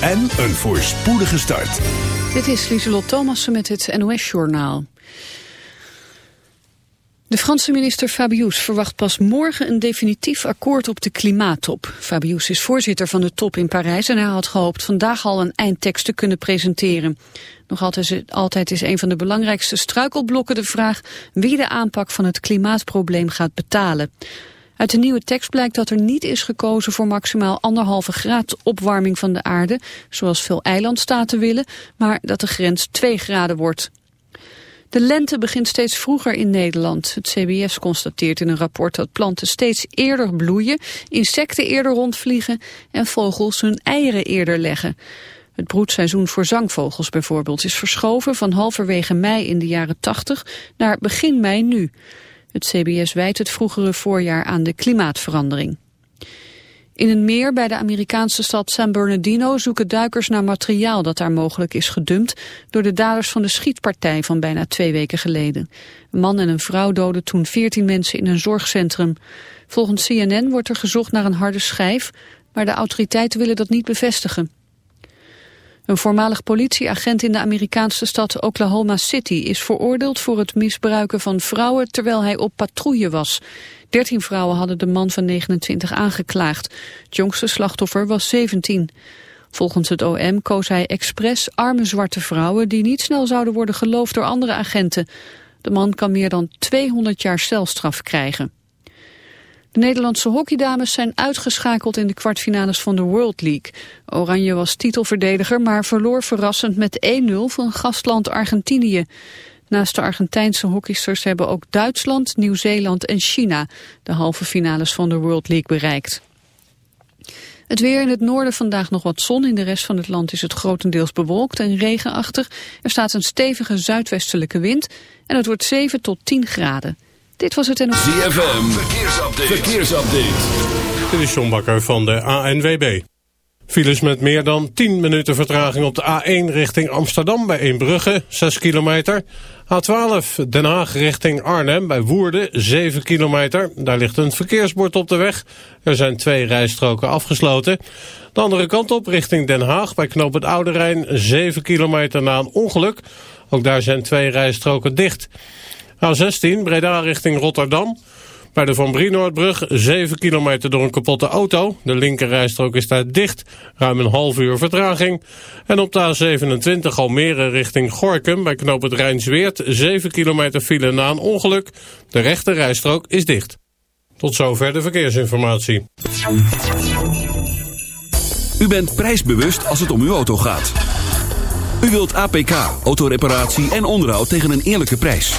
en een voorspoedige start. Dit is Lieselot Thomassen met het NOS-journaal. De Franse minister Fabius verwacht pas morgen een definitief akkoord op de klimaattop. Fabius is voorzitter van de top in Parijs en hij had gehoopt vandaag al een eindtekst te kunnen presenteren. Nog altijd, is een van de belangrijkste struikelblokken de vraag wie de aanpak van het klimaatprobleem gaat betalen. Uit de nieuwe tekst blijkt dat er niet is gekozen voor maximaal anderhalve graad opwarming van de aarde, zoals veel eilandstaten willen, maar dat de grens 2 graden wordt. De lente begint steeds vroeger in Nederland. Het CBS constateert in een rapport dat planten steeds eerder bloeien, insecten eerder rondvliegen en vogels hun eieren eerder leggen. Het broedseizoen voor zangvogels bijvoorbeeld is verschoven van halverwege mei in de jaren 80 naar begin mei nu. Het CBS wijt het vroegere voorjaar aan de klimaatverandering. In een meer bij de Amerikaanse stad San Bernardino zoeken duikers naar materiaal dat daar mogelijk is gedumpt door de daders van de schietpartij van bijna twee weken geleden. Een man en een vrouw doden toen veertien mensen in een zorgcentrum. Volgens CNN wordt er gezocht naar een harde schijf, maar de autoriteiten willen dat niet bevestigen. Een voormalig politieagent in de Amerikaanse stad Oklahoma City is veroordeeld voor het misbruiken van vrouwen terwijl hij op patrouille was. Dertien vrouwen hadden de man van 29 aangeklaagd. Het jongste slachtoffer was 17. Volgens het OM koos hij expres arme zwarte vrouwen die niet snel zouden worden geloofd door andere agenten. De man kan meer dan 200 jaar celstraf krijgen. De Nederlandse hockeydames zijn uitgeschakeld in de kwartfinales van de World League. Oranje was titelverdediger, maar verloor verrassend met 1-0 van gastland Argentinië. Naast de Argentijnse hockeysters hebben ook Duitsland, Nieuw-Zeeland en China de halve finales van de World League bereikt. Het weer in het noorden vandaag nog wat zon. In de rest van het land is het grotendeels bewolkt en regenachtig. Er staat een stevige zuidwestelijke wind en het wordt 7 tot 10 graden. Dit was het en... ZFM, verkeersupdate. verkeersupdate. Dit is John Bakker van de ANWB. Files met meer dan 10 minuten vertraging op de A1 richting Amsterdam bij Eembrugge, 6 kilometer. A12 Den Haag richting Arnhem bij Woerden, 7 kilometer. Daar ligt een verkeersbord op de weg. Er zijn twee rijstroken afgesloten. De andere kant op richting Den Haag bij Knoop het Oude Rijn, 7 kilometer na een ongeluk. Ook daar zijn twee rijstroken dicht. A16 Breda richting Rotterdam. Bij de Van Brienoordbrug 7 kilometer door een kapotte auto. De linkerrijstrook is daar dicht. Ruim een half uur vertraging. En op de A27 Almere richting Gorkum bij knoop het Rijnsweert 7 kilometer file na een ongeluk. De rechterrijstrook is dicht. Tot zover de verkeersinformatie. U bent prijsbewust als het om uw auto gaat. U wilt APK, autoreparatie en onderhoud tegen een eerlijke prijs.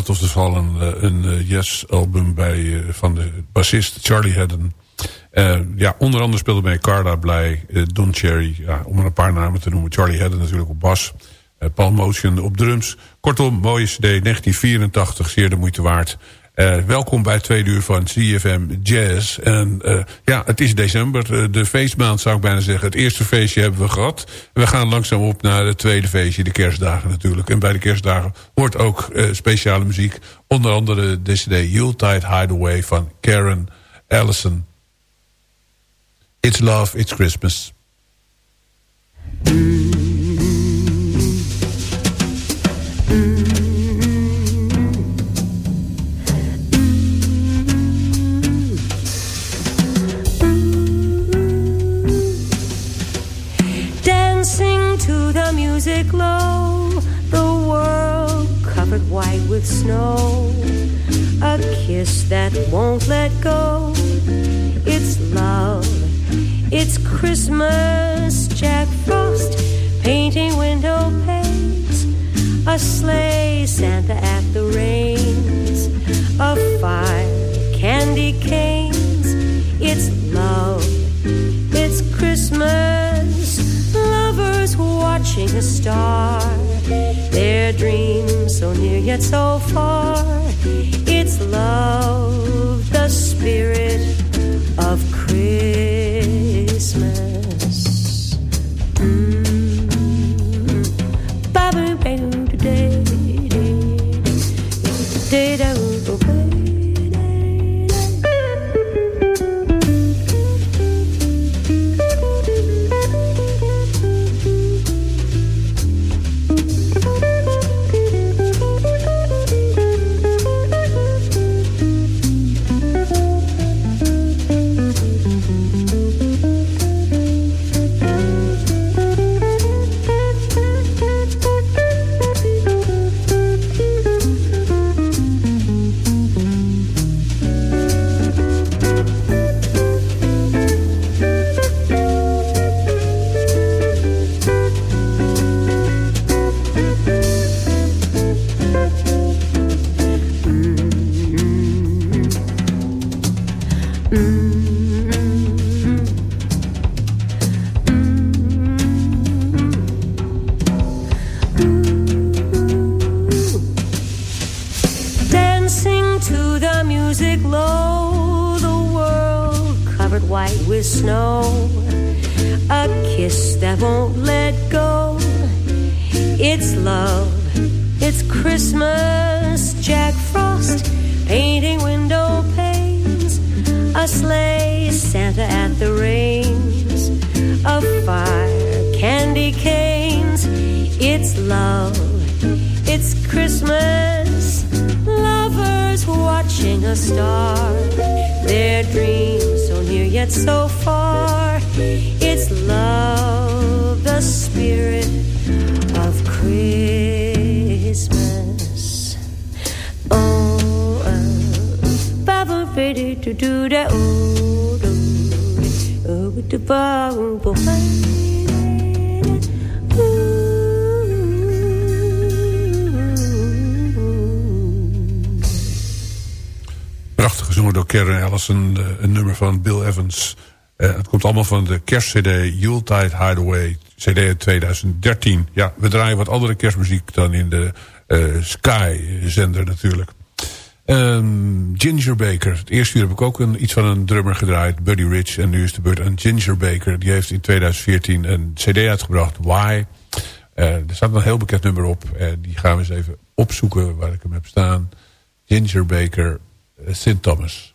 Uh, Ballad of the Fallen. Uh, een uh, Yes-album bij van de bassist Charlie Haddon. ja, onder andere speelde bij Carla Blij, Don Cherry. Om een paar namen te noemen. Charlie Haddon natuurlijk op bas. Paul Motion op drums. Kortom, mooie cd, 1984, zeer de moeite waard. Uh, welkom bij tweede uur van CFM Jazz. En uh, ja, het is december, uh, de feestmaand zou ik bijna zeggen. Het eerste feestje hebben we gehad. We gaan langzaam op naar het tweede feestje, de kerstdagen natuurlijk. En bij de kerstdagen hoort ook speciale muziek. Onder andere de cd Yuletide Hideaway van Karen Allison. It's Love, It's Christmas. music white with snow. A kiss that won't let go. It's love, it's Christmas. Jack Frost painting window panes. A sleigh, Santa at the reins. A fire, candy canes. It's love, it's Christmas Lovers watching a star. Their dreams so near yet so far. It's love, white with snow. A kiss that won't let go. It's love, it's Christmas. Jack Frost painting window panes. A sleigh, Santa at the reins. A fire, candy canes. It's love, it's Christmas lovers watching a star, their dreams Near yet so far. It's love, the spirit of Christmas. Oh, Baba, to do that. Oh, oh. Een, eh, een nummer van Bill Evans. Uh, het komt allemaal van de kerstcd Yuletide Hideaway. CD 2013. Ja, we draaien wat andere kerstmuziek dan in de uh, Sky-zender natuurlijk. Um, Ginger Baker. Het eerste uur heb ik ook een, iets van een drummer gedraaid. Buddy Rich. En nu is de beurt aan Ginger Baker. Die heeft in 2014 een cd uitgebracht. Why? Uh, er staat een heel bekend nummer op. En die gaan we eens even opzoeken waar ik hem heb staan. Ginger Baker, sintomas.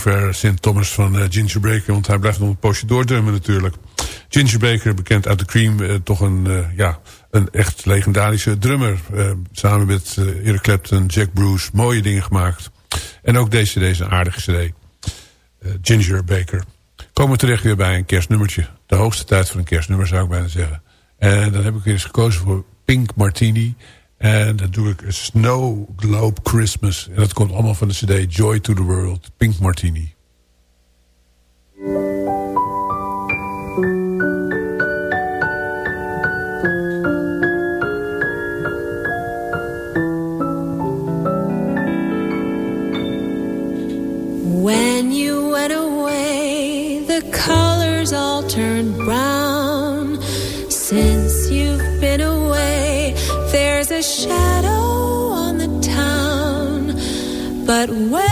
Zover St. Thomas van uh, Ginger Baker. Want hij blijft nog een poosje doordrummen natuurlijk. Ginger Baker, bekend uit The Cream. Uh, toch een, uh, ja, een echt legendarische drummer. samen met Eric Clapton, Jack Bruce. Mooie dingen gemaakt. En ook deze een aardige cd. Ginger Baker. Komen we terecht weer bij een kerstnummertje. De hoogste tijd voor een kerstnummer zou ik bijna zeggen. En dan heb ik eens gekozen voor Pink Martini. En dan doe ik Snow Globe Christmas. En dat komt allemaal van de cd Joy to the World, Pink Martini. But when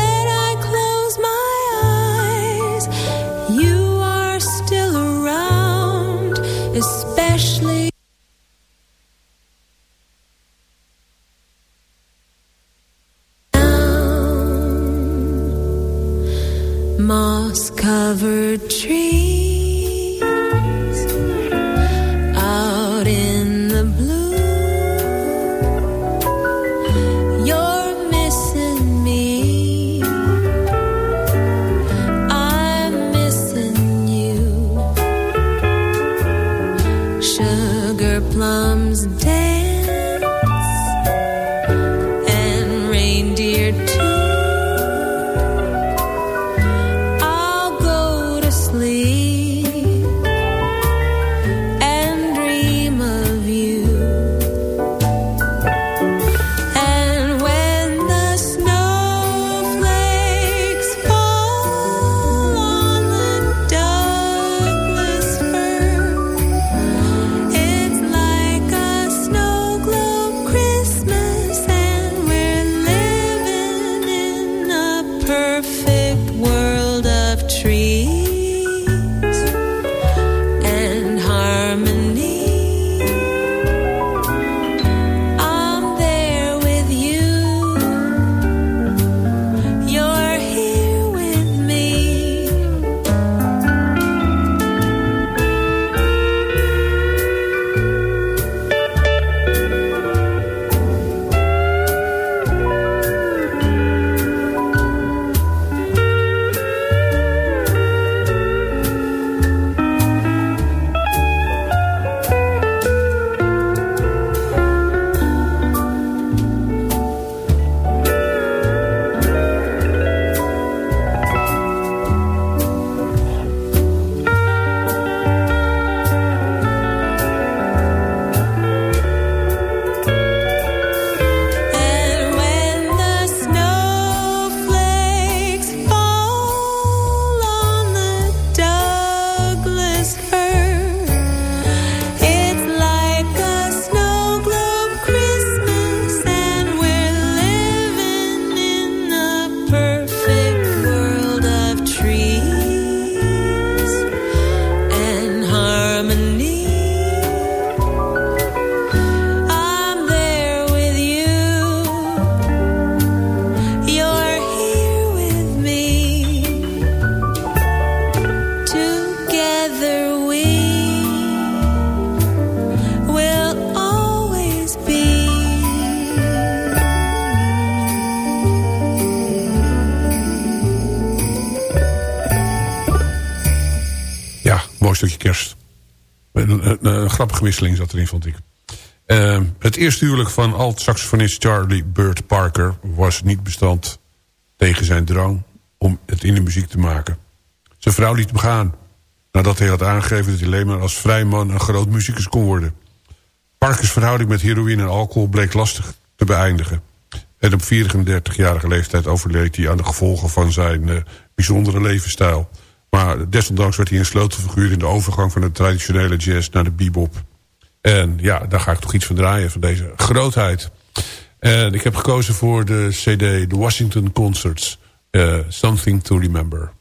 mooi stukje kerst. Een, grappige wisseling zat erin, vond ik. Uh, het eerste huwelijk van alt-saxofonist Charlie Bird Parker... was niet bestand tegen zijn drang om het in de muziek te maken. Zijn vrouw liet hem gaan. Nadat hij had aangegeven dat hij alleen maar als vrij man... een groot muzikus kon worden. Parkers verhouding met heroïne en alcohol bleek lastig te beëindigen. En op 34-jarige leeftijd overleed hij aan de gevolgen van zijn uh, bijzondere levensstijl. Maar desondanks werd hij een sleutelfiguur in de overgang van de traditionele jazz naar de bebop. En ja, daar ga ik toch iets van draaien, van deze grootheid. En ik heb gekozen voor de cd The Washington Concerts. Uh, Something to Remember.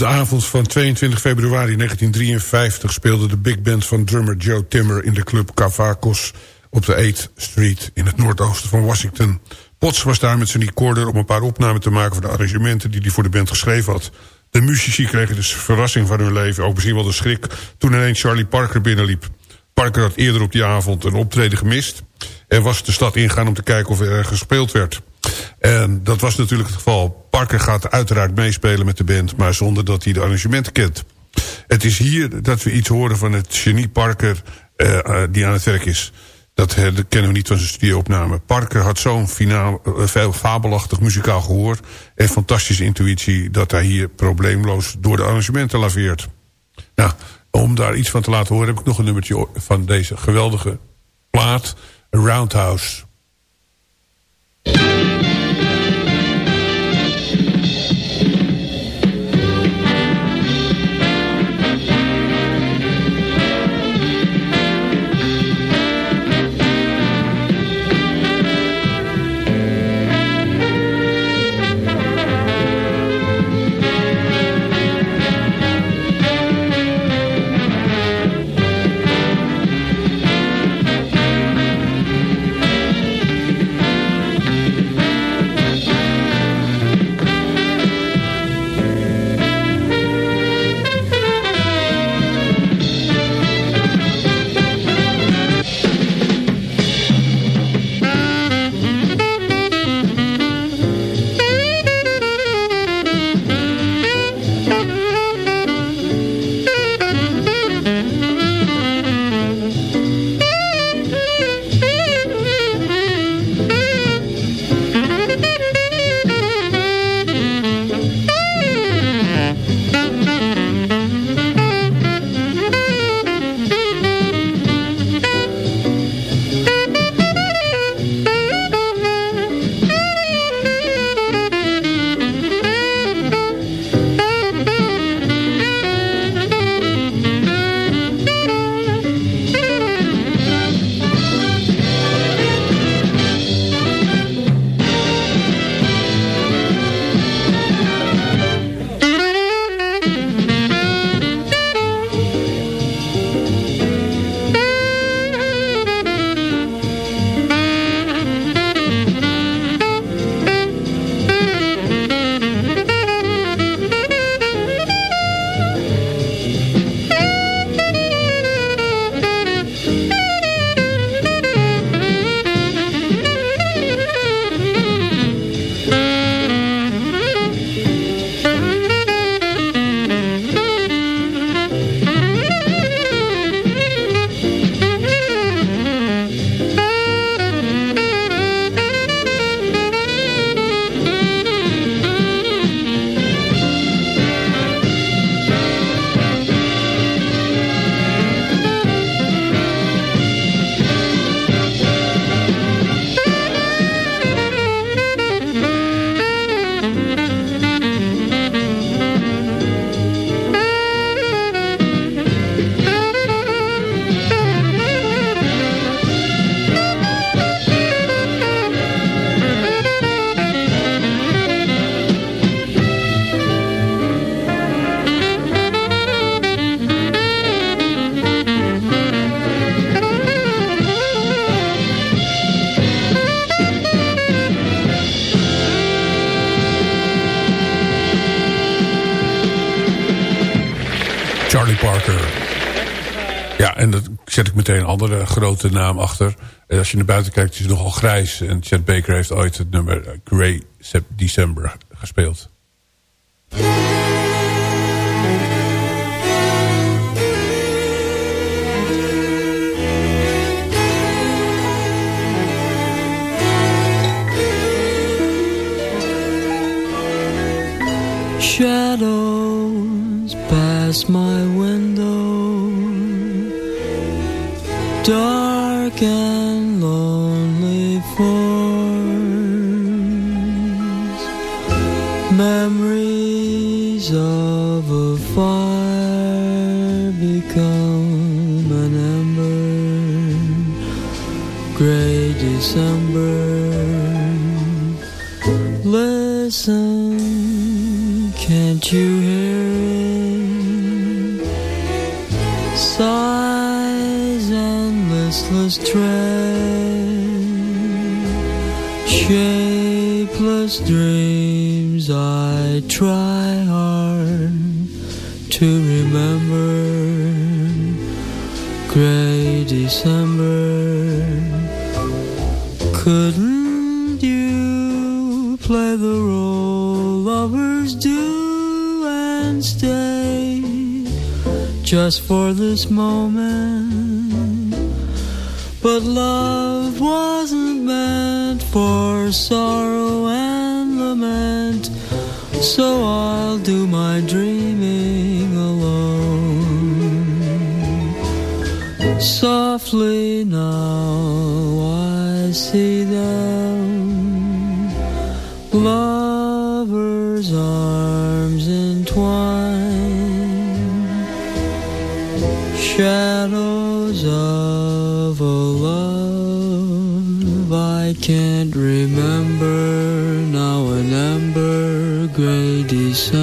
De avond van 22 februari 1953 speelde de big band van drummer Joe Timmer in de club Cavacos op de 8th Street in het noordoosten van Washington. Potts was daar met zijn recorder om een paar opnamen te maken van de arrangementen die hij voor de band geschreven had. De muzici kregen dus verrassing van hun leven, ook misschien wel de schrik, toen ineens Charlie Parker binnenliep. Parker had eerder op die avond een optreden gemist en was de stad ingegaan om te kijken of er gespeeld werd. En dat was natuurlijk het geval. Parker gaat uiteraard meespelen met de band... maar zonder dat hij de arrangementen kent. Het is hier dat we iets horen van het genie Parker... Uh, uh, die aan het werk is. Dat, uh, kennen we niet van zijn studioopname. Parker had zo'n veel fabelachtig muzikaal gehoor... en fantastische intuïtie... dat hij hier probleemloos door de arrangementen laveert. Nou, om daar iets van te laten horen... heb ik nog een nummertje van deze geweldige plaat... Roundhouse. Een andere grote naam achter. En als je naar buiten kijkt, is het nogal grijs. En Chet Baker heeft ooit het nummer Grey December gespeeld. Shadows pass my window dark and lonely forms Memories of a fire become an ember Gray December. Listen, can't you hear tread, shapeless dreams I try hard to remember. Gray December, couldn't you play the role lovers do and stay just for this moment? But love wasn't meant for sorrow and lament, so I'll do my dreaming alone. Softly now I see them, lovers' arms entwined, gray December.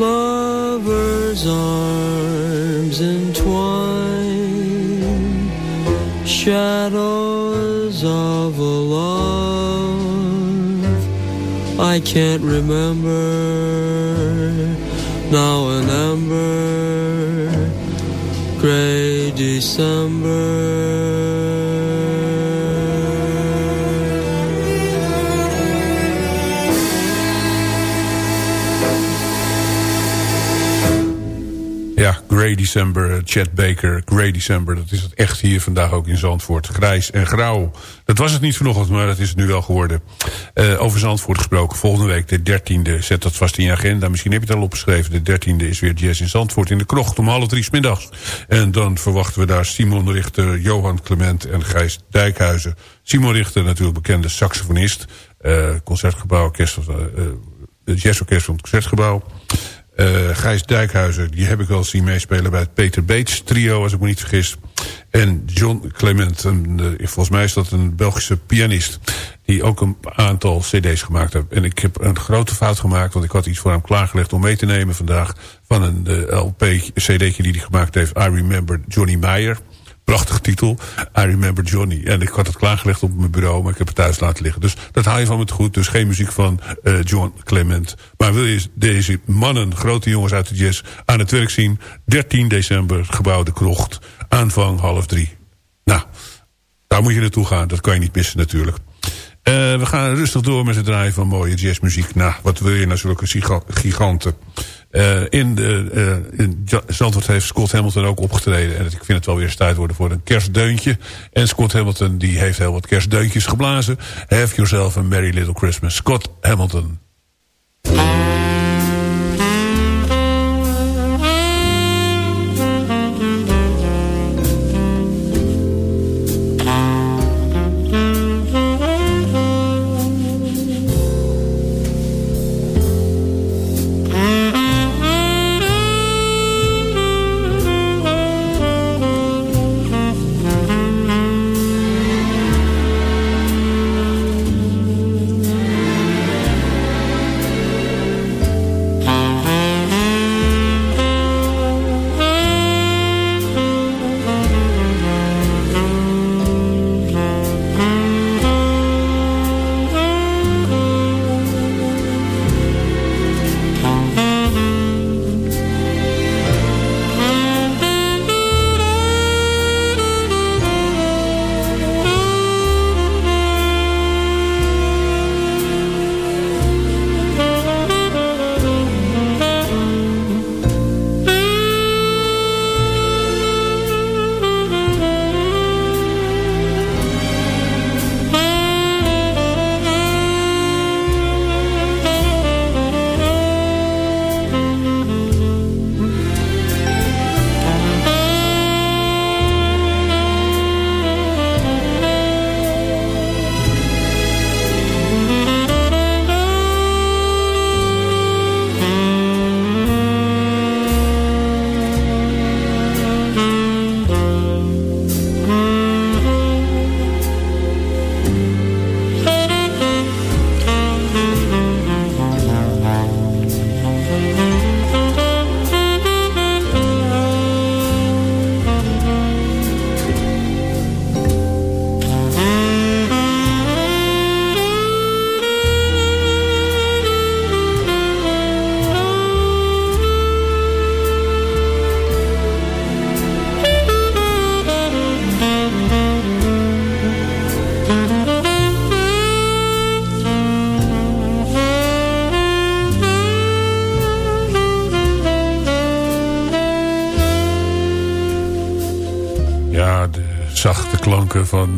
Lovers' arms entwined, shadows of a love I can't remember. Now an ember, gray December. Grey December, eh, Chet Baker, Grey December. Dat is het echt hier vandaag ook in Zandvoort. Grijs en grauw. Dat was het niet vanochtend, maar dat is het nu wel geworden. Eh, over Zandvoort gesproken. Volgende week de 13e. Zet dat vast in je agenda. Misschien heb je het al opgeschreven. De 13e is weer Jazz in Zandvoort in de krocht om half drie 's middags. En dan verwachten we daar Simon Richter, Johan Clement en Gijs Dijkhuizen. Simon Richter natuurlijk bekende saxofonist. Eh, concertgebouw, orkest, uh, het jazzorkest van het Concertgebouw. Eh Gijs Dijkhuizen, die heb ik wel zien meespelen bij het Peter Beets trio, als ik me niet vergis. En John Clement, een, eh, volgens mij is dat een Belgische pianist... die ook een aantal cd's gemaakt heeft. En ik heb een grote fout gemaakt, want ik had iets voor hem klaargelegd... om mee te nemen vandaag van een eh, LP-cd'tje die hij gemaakt heeft... I Remember Johnny Meyer... Prachtige titel. I Remember Johnny. En ik had het klaargelegd op mijn bureau, maar ik heb het thuis laten liggen. Dus dat haal je van me goed. Dus geen muziek van eh, John Clement. Maar wil je deze mannen, grote jongens uit de jazz, aan het werk zien? 13 december, gebouw De Krocht. Aanvang half drie. Nou, daar moet je naartoe gaan. Dat kan je niet missen natuurlijk. Eh, we gaan rustig door met het draaien van mooie jazzmuziek. Nou, wat wil je nou zulke giga- giganten? Eh, in de, eh, in Zandvoort heeft Scott Hamilton ook opgetreden. En ik vind het wel weer tijd worden voor een kerstdeuntje. En Scott Hamilton die heeft heel wat kerstdeuntjes geblazen. Have yourself a merry little Christmas. Scott Hamilton.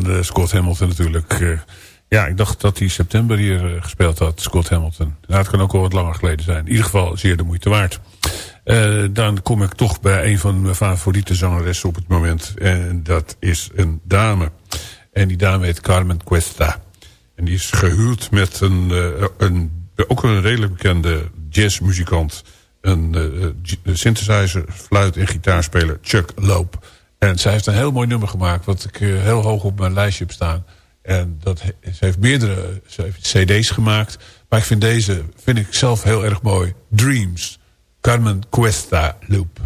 Eh, Scott Hamilton natuurlijk. Eh, ja, ik dacht dat hij september hier eh, gespeeld had, Scott Hamilton. Nou, het kan ook wel wat langer geleden zijn. In ieder geval zeer de moeite waard. Dan kom ik toch bij een van mijn favoriete zangeressen op het moment. En dat is een dame. En die dame heet Carmen Cuesta. En die is gehuwd met een, een ook een redelijk bekende jazzmuzikant. Een synthesizer, fluit en gitaarspeler Chuck Loop. En zij heeft een heel mooi nummer gemaakt... wat ik heel hoog op mijn lijstje heb staan. En dat, ze heeft meerdere ze heeft cd's gemaakt. Maar ik vind deze vind ik zelf heel erg mooi. Dreams. Carmen Cuesta Loop.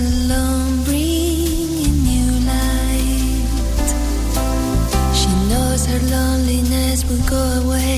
Along, bringing new light, she knows her loneliness will go away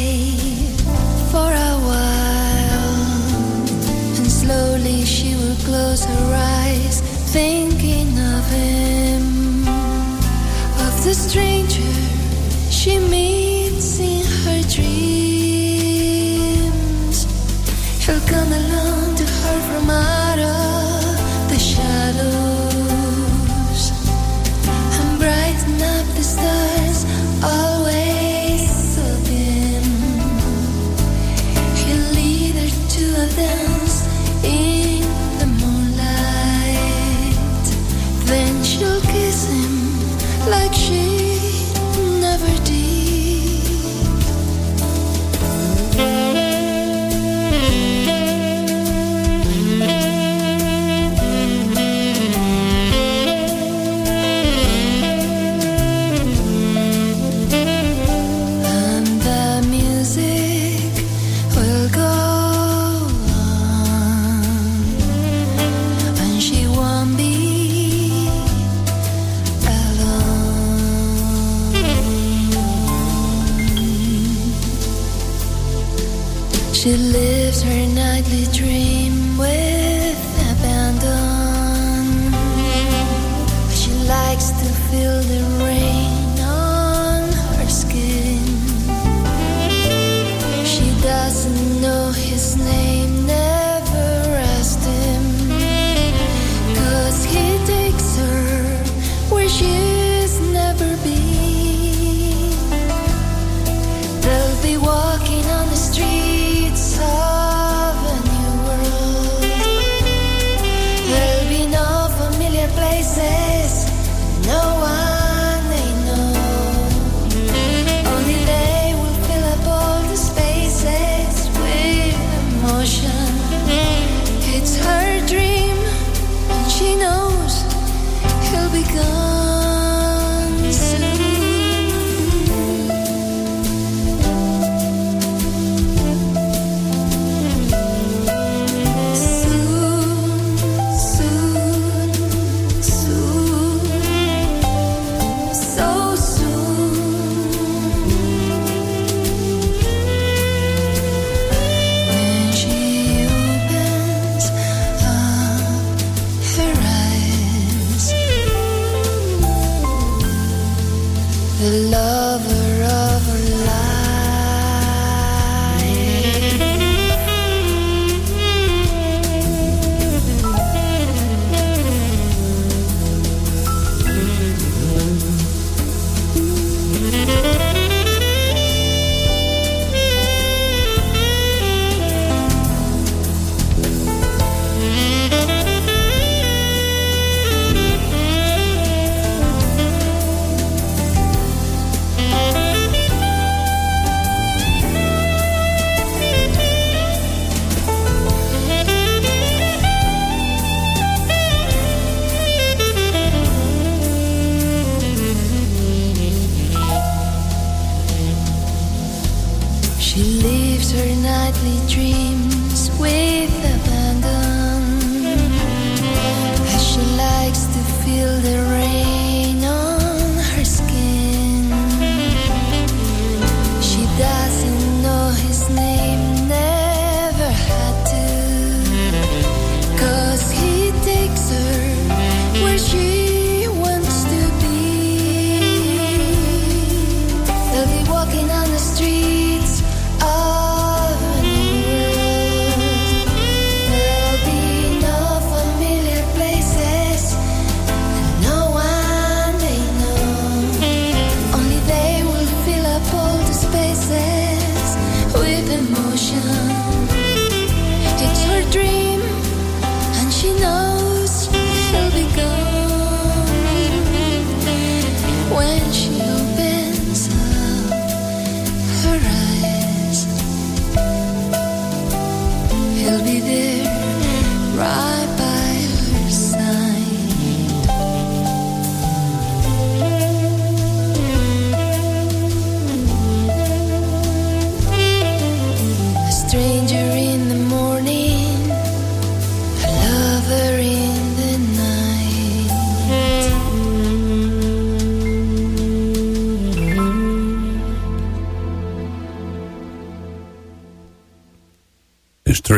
feel the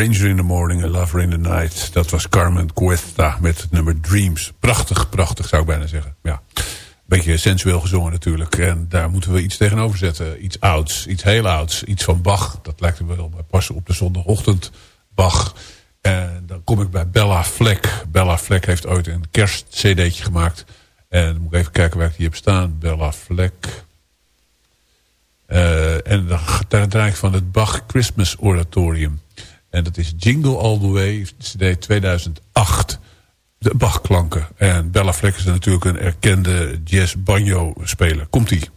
A Stranger in the Morning, A Lover in the Night. Dat was Carmen Cuesta met het nummer Dreams. Prachtig, prachtig zou ik bijna zeggen. Ja. Beetje sensueel gezongen natuurlijk. En daar moeten we iets tegenover zetten. Iets ouds, iets heel ouds. Iets van Bach. Dat lijkt er wel bij passen op de zondagochtend. Bach. En dan kom ik bij Bella Fleck. Bella Fleck heeft ooit een kerstcd'tje gemaakt. En dan moet ik even kijken waar ik die heb staan. Bella Fleck. Eh, en dan, daar draai van het Bach Christmas Oratorium. En dat is Jingle All The Way, CD 2008. De Bach-klanken. En Bella Fleck is natuurlijk een erkende jazz-banjo-speler. Komt-ie.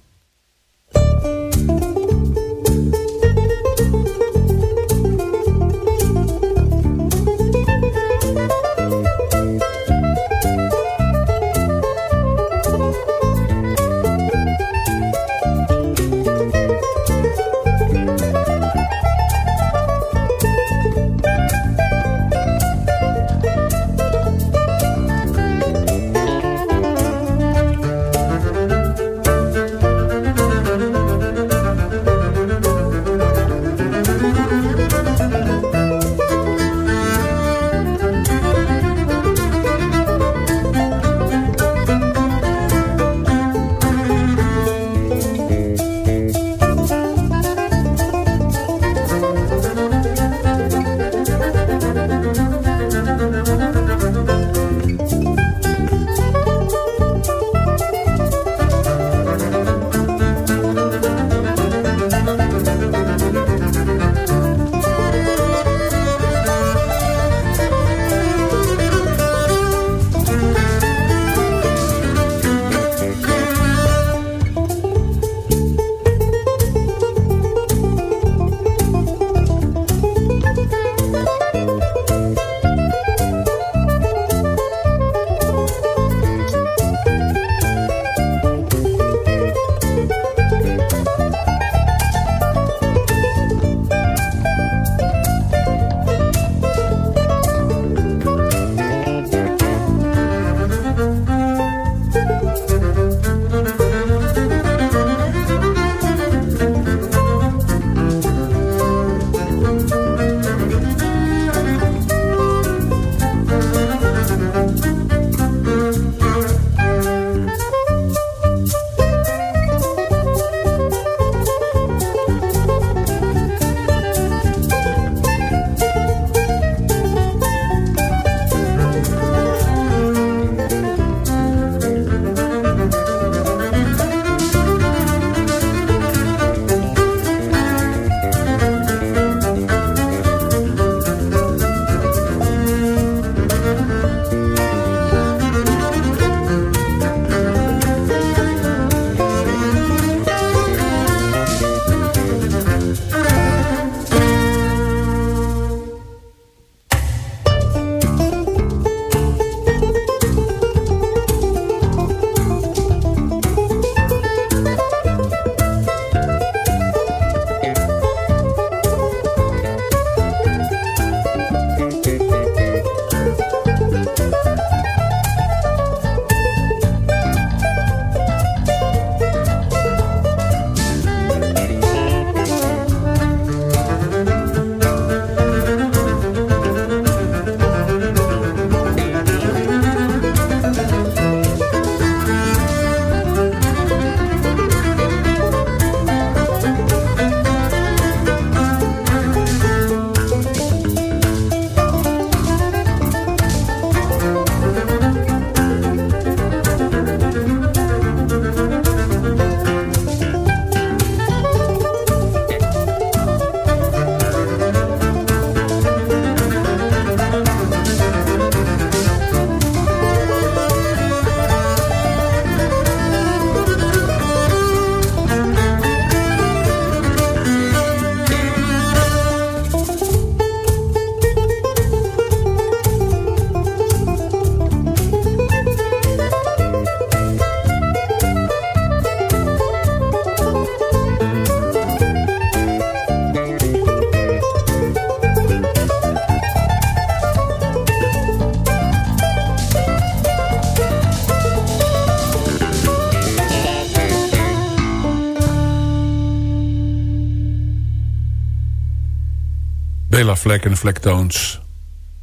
Fleck en Flecktones.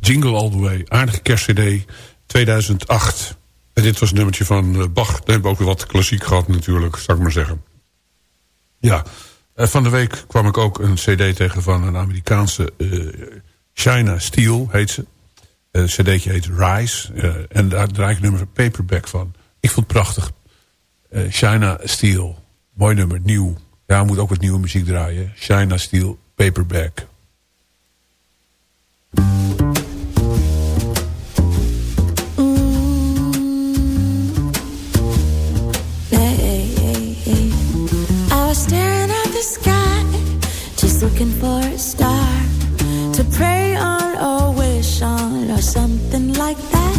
Jingle All The Way. Aardige kerstcd 2008. En dit was een nummertje van uh, Bach. Dan hebben we ook weer wat klassiek gehad natuurlijk, zou ik maar zeggen. Ja, uh, van de week kwam ik ook een cd tegen van een Amerikaanse... Uh, China Steel heet ze. Een cd'tje heet Rise. en daar draai ik nummer Paperback van. Ik vond het prachtig. China Steel. Mooi nummer, nieuw. Ja, moet ook wat nieuwe muziek draaien. China Steel Paperback. Mm. was staring at the sky Just looking for a star to pray on or wish on or something like that.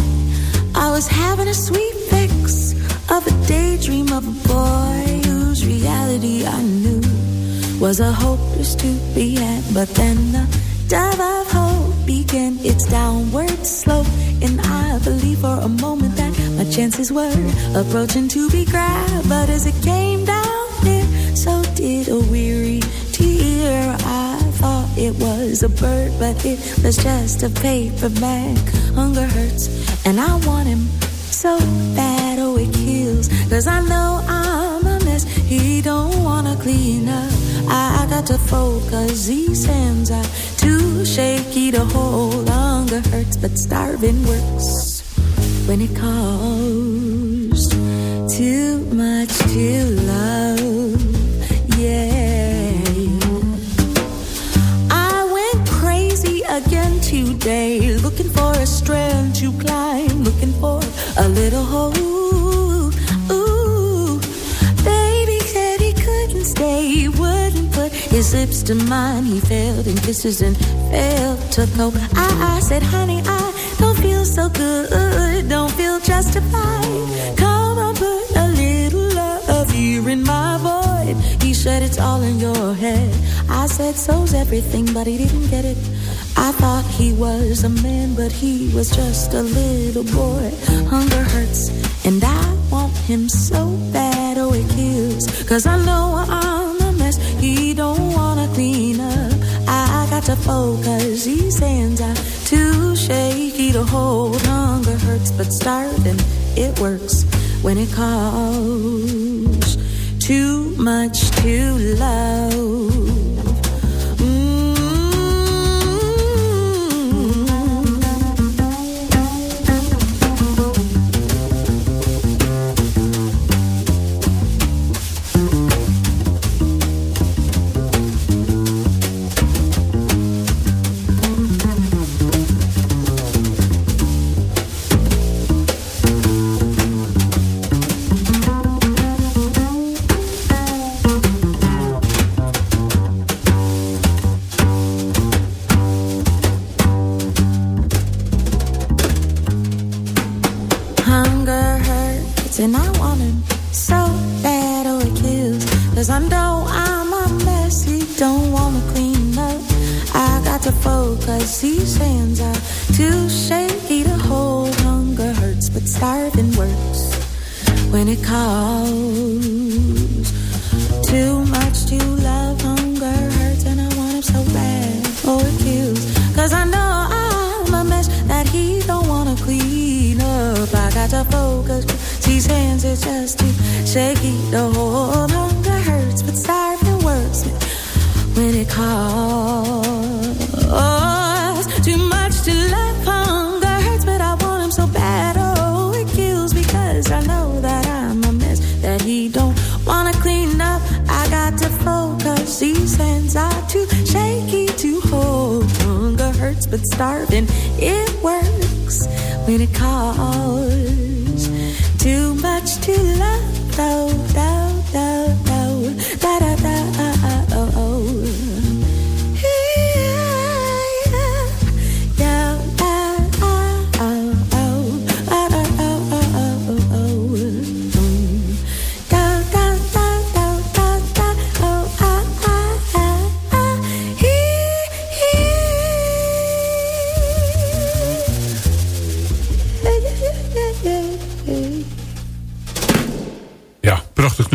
I was having a sweet fix of a daydream of a boy whose reality I knew was a hopeless to be had. But then the dove of hope began its downward slope, and I believed for a moment that my chances were approaching to be grabbed. But as it came down there, so did a weary tear. I thought it was a bird, but it was just a paper bag Hunger hurts, and I want him so bad, oh, it kills. Cause I know I'm a mess, he don't wanna clean up. I got to focus, these hands are too shaky to hold. Hunger hurts, but starving works when it calls his lips to mine. He failed in kisses and failed to cope. I, I said, honey, I don't feel so good, don't feel justified. Come on, put a little love here in my void. He said, it's all in your head. I said, so's everything, but he didn't get it. I thought he was a man, but he was just a little boy. Hunger hurts, and I want him so bad, oh, it kills. Cause I know To focus, these hands are too shaky to hold. Hunger hurts, but starving, it works when it calls too much too love.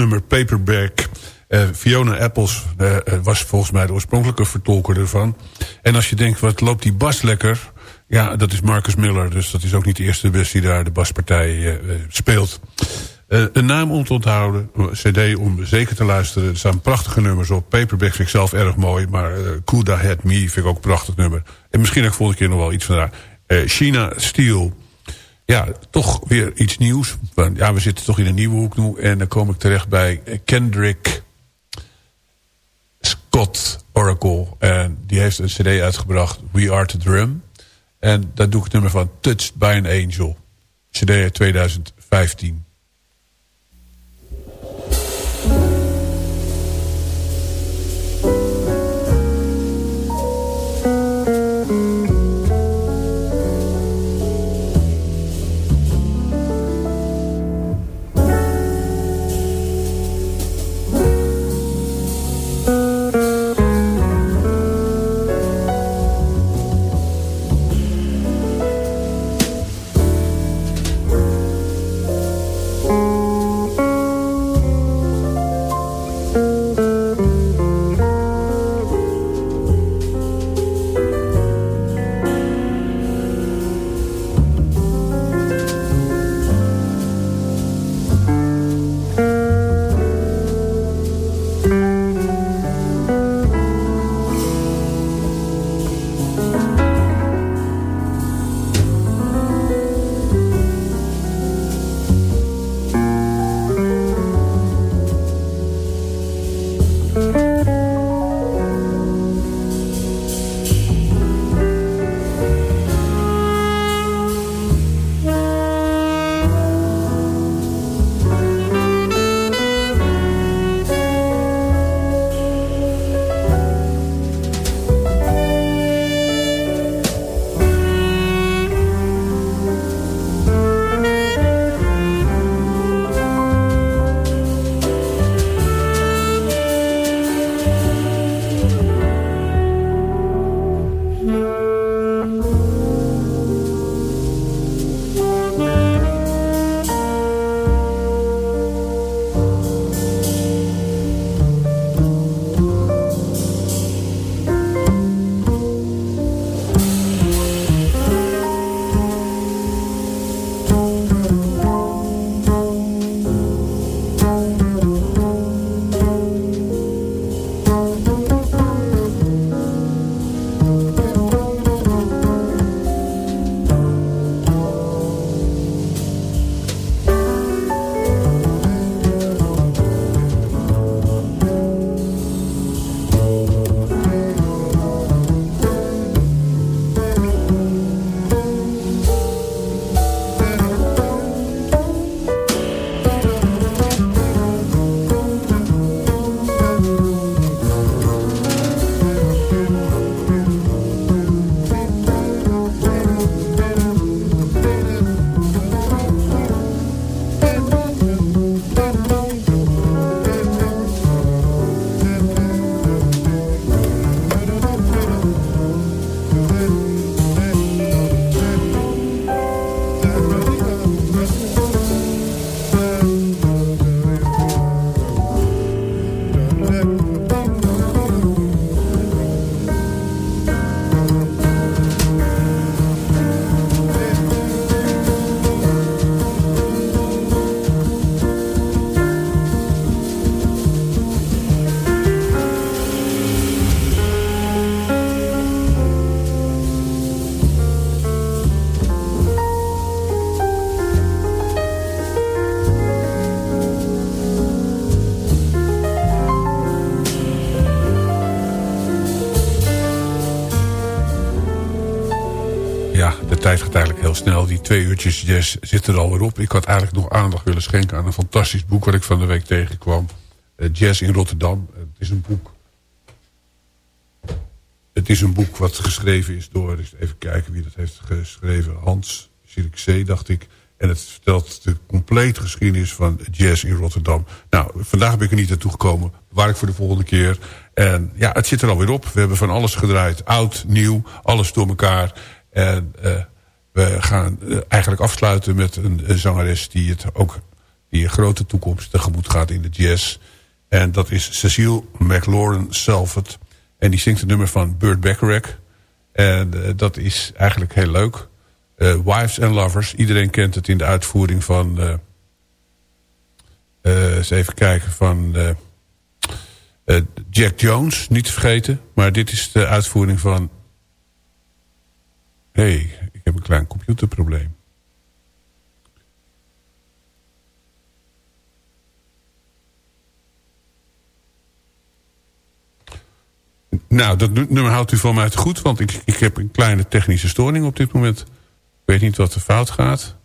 Nummer, Paperback. Uh, Fiona Apples uh, was volgens mij de oorspronkelijke vertolker ervan. En als je denkt, wat loopt die bas lekker... Ja, dat is Marcus Miller, dus dat is ook niet de eerste best die daar de baspartij speelt. een naam om te onthouden, cd om zeker te luisteren. Er staan prachtige nummers op. Paperback vind ik zelf erg mooi, maar Kuda Had Me vind ik ook een prachtig nummer. En misschien ook volgende keer nog wel iets van daar. China Steel ja, toch weer iets nieuws. Ja, we zitten toch in een nieuwe hoek nu. En dan kom ik terecht bij Kendrick Scott Oracle. En die heeft een cd uitgebracht, We Are The Drum. En daar doe ik het nummer van Touched by an Angel. Cd 2015. Twee uurtjes jazz zitten er alweer op. Ik had eigenlijk nog aandacht willen schenken aan een fantastisch boek... wat ik van de week tegenkwam. Uh, jazz in Rotterdam. het is een boek... Het is een boek wat geschreven is door... Even kijken wie dat heeft geschreven. Hans Zierikzee, dacht ik. En het vertelt de complete geschiedenis van jazz in Rotterdam. Nou, vandaag ben ik er niet naartoe gekomen. Waar ik voor de volgende keer. En ja, het zit er alweer op. We hebben van alles gedraaid. Oud, nieuw, alles door elkaar. En uh, we gaan eh, eigenlijk afsluiten met een, zangeres die het ook die een grote toekomst tegemoet gaat in de jazz. En dat is Cecile McLaurin Salford. En die zingt het nummer van Burt Bacharach. En uh, dat is eigenlijk heel leuk. Uh, Wives and Lovers. Iedereen kent het in de uitvoering van... Eens even kijken van... Jack Jones, niet te vergeten. Maar dit is de uitvoering van... Hey, heb een klein computerprobleem. Nou, dat nummer houdt u van mij te goed, want ik, ik heb een kleine technische storing op dit moment. Ik weet niet wat er fout gaat.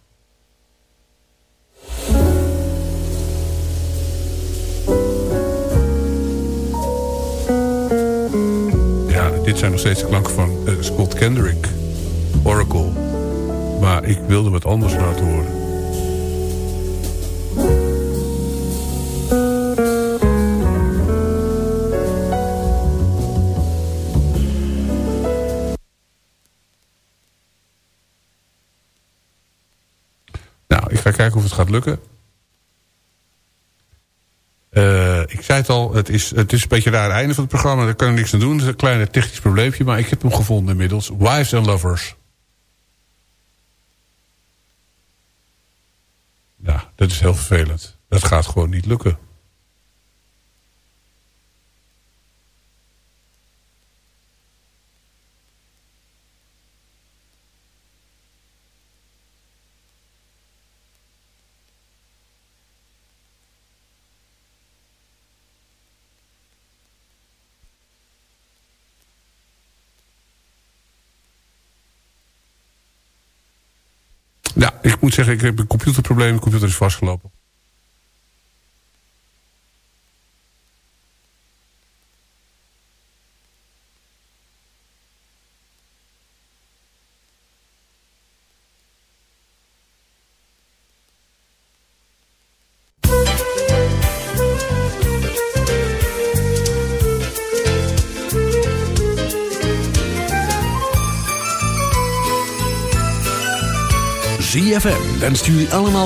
Ja, dit zijn nog steeds de klanken van uh, Scott Kendrick, Oracle. Maar ik wilde wat anders laten horen. ga kijken of het gaat lukken. Uh, ik zei het al, het is, het is een beetje raar einde van het programma. Daar kan ik niks aan doen. Het is een klein technisch probleempje. Maar ik heb hem gevonden inmiddels. Wives and Lovers. Nou, dat is heel vervelend. Dat gaat gewoon niet lukken. Ja, ik moet zeggen, ik heb een computerprobleem. De computer is vastgelopen. Wenst jullie allemaal...